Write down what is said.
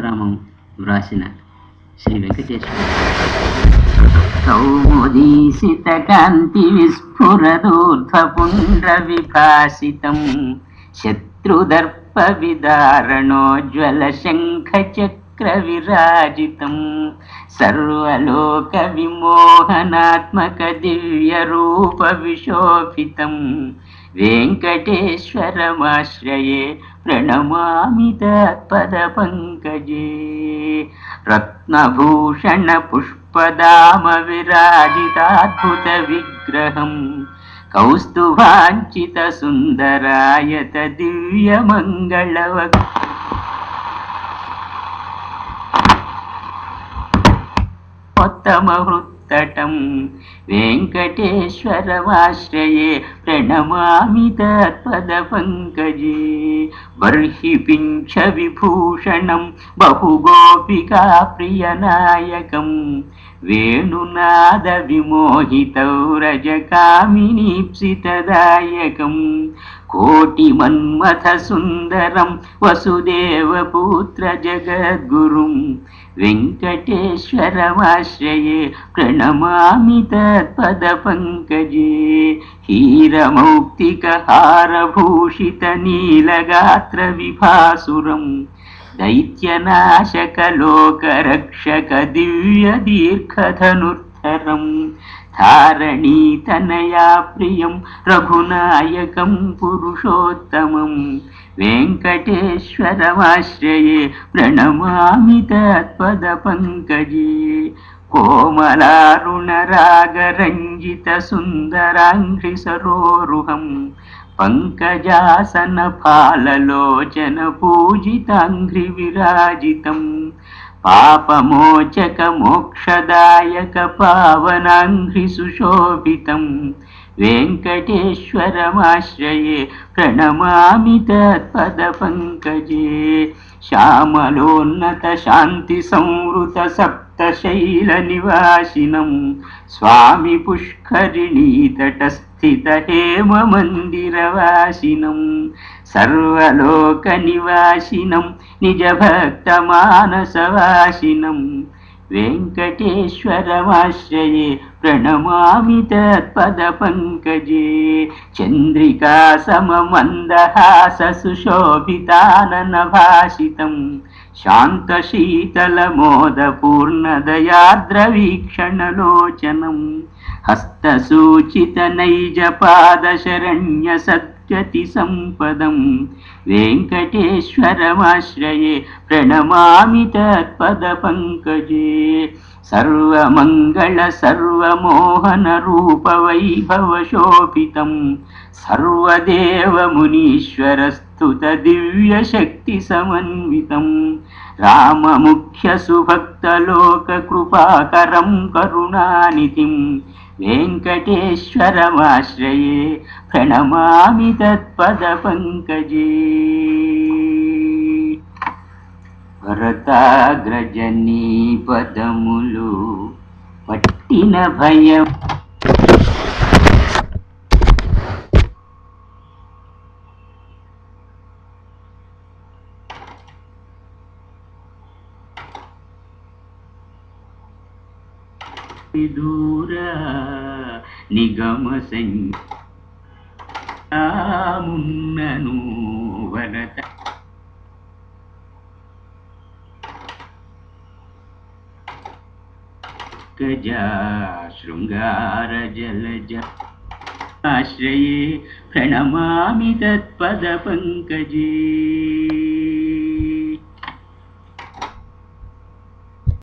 అష్టోత్తరామం వ్రాసిన శ్రీ వెంకటేశ్వర కౌముదీసిత కాంతి విస్ఫురదూర్ధ్వపుండ్ర విభాసితం శత్రుదర్ప విదారణోజ్వల శంఖ చక్ర విరాజితం సర్వలోక విమోహనాత్మక దివ్య రూప విశోభితం वेङ्कटेश्वरमाश्रये प्रणमामि तत्पदपङ्कजे रत्नभूषणपुष्पदामविराजिताद्भुतविग्रहम् कौस्तुभाञ्चितसुन्दराय तदिव्यमङ्गलव उत्तमहृत् तटं वेङ्कटेश्वरमाश्रये प्रणमामि तत्पदपङ्कजे बर्हि पिञ्छविभूषणं बहुगोपिका प्रियनायकम् वेणुनादविमोहितौ रजकामिनीप्सितदायकं कोटिमन्मथसुन्दरं वसुदेवपुत्रजगद्गुरुं वेङ्कटेश्वरमाश्रये प्रणमामि तत्पदपङ्कजे हीरमौक्तिकहारभूषितनीलगात्रविभासुरं दैत्यनाशकलोकरक्षकदिव्यदीर्घधनुर्धरं धारणीतनया प्रियं रघुनायकं पुरुषोत्तमं वेङ्कटेश्वरमाश्रये प्रणमामि तत्पदपङ्कजे कोमलारुणरागरञ्जितसुन्दराङ्घ्रिसरोरुहं पङ्कजासनफाललोचनपूजिताङ्घ्रिविराजितं पापमोचकमोक्षदायकपावनाङ्घ्रिसुशोभितं वेङ्कटेश्वरमाश्रये प्रणमामि तत्पदपङ्कजे श्यामलोन्नतशान्तिसंवृतसप्तशैलनिवासिनं स्वामि पुष्करिणीतटस्थितहेममन्दिरवासिनं सर्वलोकनिवासिनं निजभक्तमानसवासिनं वेङ्कटेश्वरमाश्रये प्रणमामि तत्पदपङ्कजे। चन्द्रिकासममन्दहाससुशोभिताननभासितं शान्तशीतलमोदपूर्णदयार्द्रवीक्षणलोचनं हस्तसूचितनैजपादशरण्यसद्गतिसम्पदं। वेङ्कटेश्वरमाश्रये प्रणमामि तत्पदपङ्कजे सर्वमङ्गल सर्वमोहनरूपवैभवशोभितं सर्वदेवमुनीश्वरस्तुतदिव्यशक्तिसमन्वितं राममुख्यसुभक्तलोककृपाकरं करुणानिधिं वेङ्कटेश्वरमाश्रये प्रणमामि तत्पदपङ्कजे భరతాగ్రజనీ పదములు పట్టిన భయం. దూర నిగమ సంగ్ ఆ మున్నను వరత गजा शृङ्गारजलज आश्रये प्रणमामि तत्पदपङ्कजे